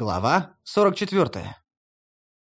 Глава 44.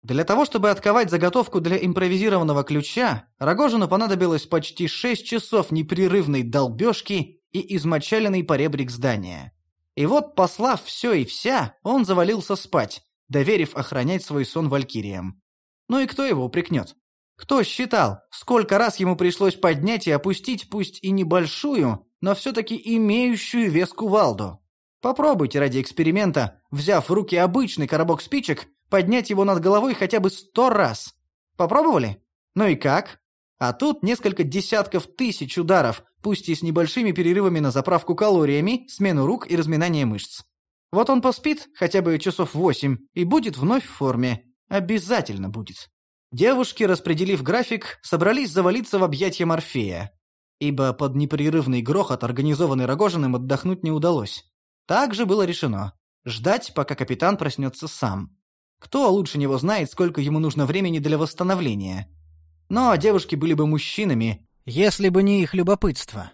Для того, чтобы отковать заготовку для импровизированного ключа, Рогожину понадобилось почти 6 часов непрерывной долбежки и измочаленный поребрик здания. И вот, послав все и вся, он завалился спать, доверив охранять свой сон валькириям. Ну и кто его упрекнет? Кто считал, сколько раз ему пришлось поднять и опустить, пусть и небольшую, но все-таки имеющую вес кувалду? Попробуйте ради эксперимента, взяв в руки обычный коробок спичек, поднять его над головой хотя бы сто раз. Попробовали? Ну и как? А тут несколько десятков тысяч ударов, пусть и с небольшими перерывами на заправку калориями, смену рук и разминание мышц. Вот он поспит хотя бы часов восемь и будет вновь в форме. Обязательно будет. Девушки, распределив график, собрались завалиться в объятья Морфея, ибо под непрерывный грохот, организованный Рогожиным, отдохнуть не удалось. Также было решено ждать, пока капитан проснется сам. Кто лучше него знает, сколько ему нужно времени для восстановления. Но девушки были бы мужчинами, если бы не их любопытство.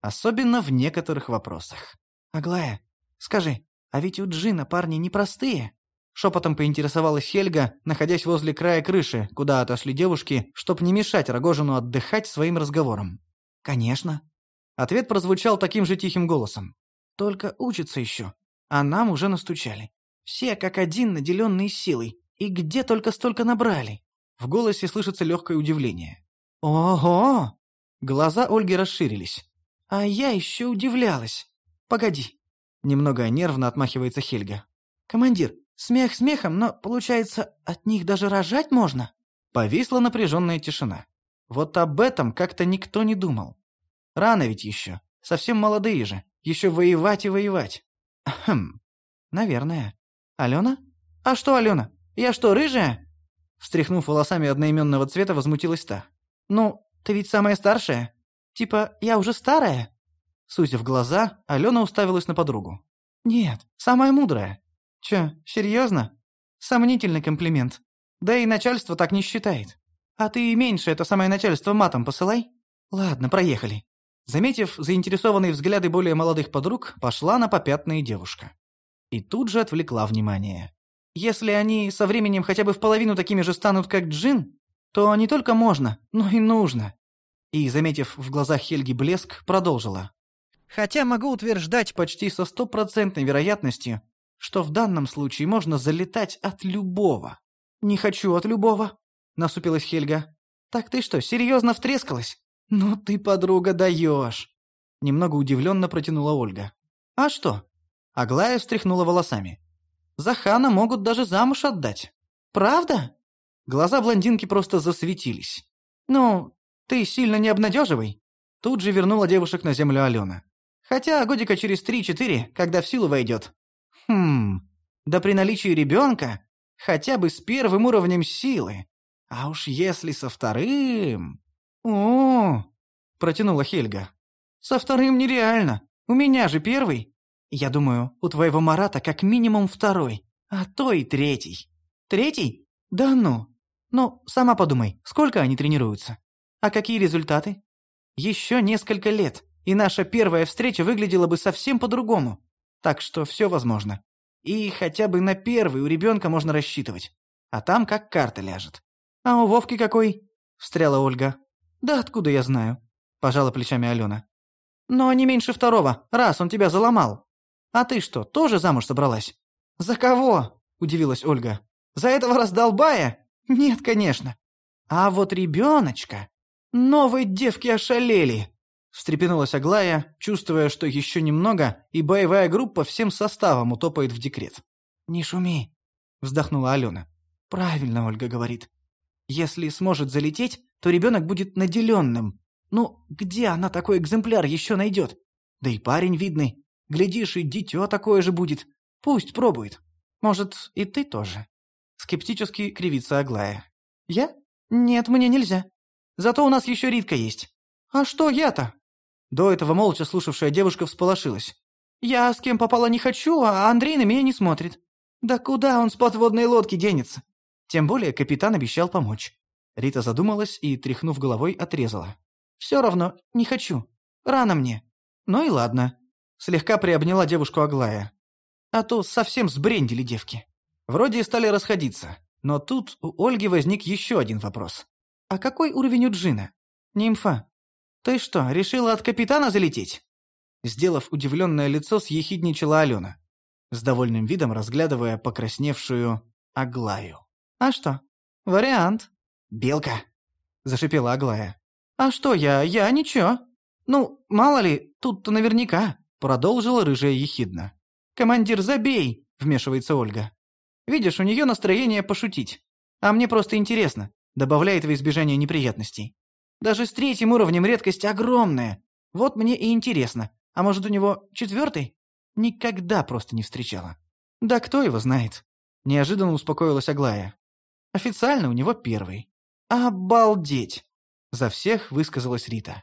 Особенно в некоторых вопросах. «Аглая, скажи, а ведь у Джина парни непростые?» Шепотом поинтересовалась Хельга, находясь возле края крыши, куда отошли девушки, чтоб не мешать Рогожину отдыхать своим разговором. «Конечно». Ответ прозвучал таким же тихим голосом. Только учится еще. А нам уже настучали. Все как один наделенные силой. И где только столько набрали?» В голосе слышится легкое удивление. «Ого!» Глаза Ольги расширились. «А я еще удивлялась. Погоди». Немного нервно отмахивается Хельга. «Командир, смех смехом, но, получается, от них даже рожать можно?» Повисла напряженная тишина. Вот об этом как-то никто не думал. Рано ведь еще. Совсем молодые же. Еще воевать и воевать. Хм. Наверное. Алена? А что, Алена? Я что, рыжая? Встряхнув волосами одноименного цвета, возмутилась та. Ну, ты ведь самая старшая. Типа, я уже старая? Сузив глаза, Алена уставилась на подругу. Нет, самая мудрая. Чё, серьезно? Сомнительный комплимент. Да и начальство так не считает. А ты и меньше это самое начальство матом посылай. Ладно, проехали. Заметив заинтересованные взгляды более молодых подруг, пошла на попятные девушка. И тут же отвлекла внимание. Если они со временем хотя бы в половину такими же станут, как Джин, то не только можно, но и нужно. И, заметив в глазах Хельги блеск, продолжила. Хотя могу утверждать почти со стопроцентной вероятностью, что в данном случае можно залетать от любого. «Не хочу от любого», — насупилась Хельга. «Так ты что, серьезно втрескалась?» «Ну ты, подруга, даешь!» Немного удивленно протянула Ольга. «А что?» Аглая встряхнула волосами. «За хана могут даже замуж отдать. Правда?» Глаза блондинки просто засветились. «Ну, ты сильно не обнадеживай». Тут же вернула девушек на землю Алена. «Хотя годика через три-четыре, когда в силу войдет». «Хм, да при наличии ребенка, хотя бы с первым уровнем силы. А уж если со вторым...» «О!» — протянула Хельга. «Со вторым нереально. У меня же первый. Я думаю, у твоего Марата как минимум второй, а то и третий». «Третий? Да ну. Ну, сама подумай, сколько они тренируются? А какие результаты? Еще несколько лет, и наша первая встреча выглядела бы совсем по-другому. Так что все возможно. И хотя бы на первый у ребенка можно рассчитывать. А там как карта ляжет. А у Вовки какой?» — встряла Ольга. «Да откуда я знаю?» – пожала плечами Алена. «Но не меньше второго, раз он тебя заломал. А ты что, тоже замуж собралась?» «За кого?» – удивилась Ольга. «За этого раздолбая? Нет, конечно. А вот ребеночка. Новые девки ошалели!» Встрепенулась Аглая, чувствуя, что еще немного, и боевая группа всем составом утопает в декрет. «Не шуми», — вздохнула Алена. «Правильно Ольга говорит. Если сможет залететь, то ребенок будет наделенным. Ну, где она такой экземпляр еще найдет? Да и парень видный. Глядишь, и дитё такое же будет. Пусть пробует. Может, и ты тоже?» Скептически кривится Аглая. «Я? Нет, мне нельзя. Зато у нас еще Ритка есть. А что я-то?» До этого молча слушавшая девушка всполошилась. «Я с кем попала не хочу, а Андрей на меня не смотрит. Да куда он с подводной лодки денется?» Тем более капитан обещал помочь. Рита задумалась и, тряхнув головой, отрезала. «Все равно, не хочу. Рано мне». «Ну и ладно». Слегка приобняла девушку Аглая. А то совсем сбрендили девки. Вроде и стали расходиться. Но тут у Ольги возник еще один вопрос. А какой уровень у Джина? Нимфа. Ты что, решила от капитана залететь? Сделав удивленное лицо, съехидничала Алена, с довольным видом разглядывая покрасневшую Аглаю. «А что? Вариант». «Белка», — зашипела Аглая. «А что я? Я ничего. Ну, мало ли, тут-то наверняка», — продолжила рыжая ехидно. «Командир, забей!» — вмешивается Ольга. «Видишь, у нее настроение пошутить. А мне просто интересно», — добавляет во избежание неприятностей. «Даже с третьим уровнем редкость огромная. Вот мне и интересно. А может, у него четвертый? Никогда просто не встречала». «Да кто его знает?» Неожиданно успокоилась Аглая. «Официально у него первый». «Обалдеть!» За всех высказалась Рита.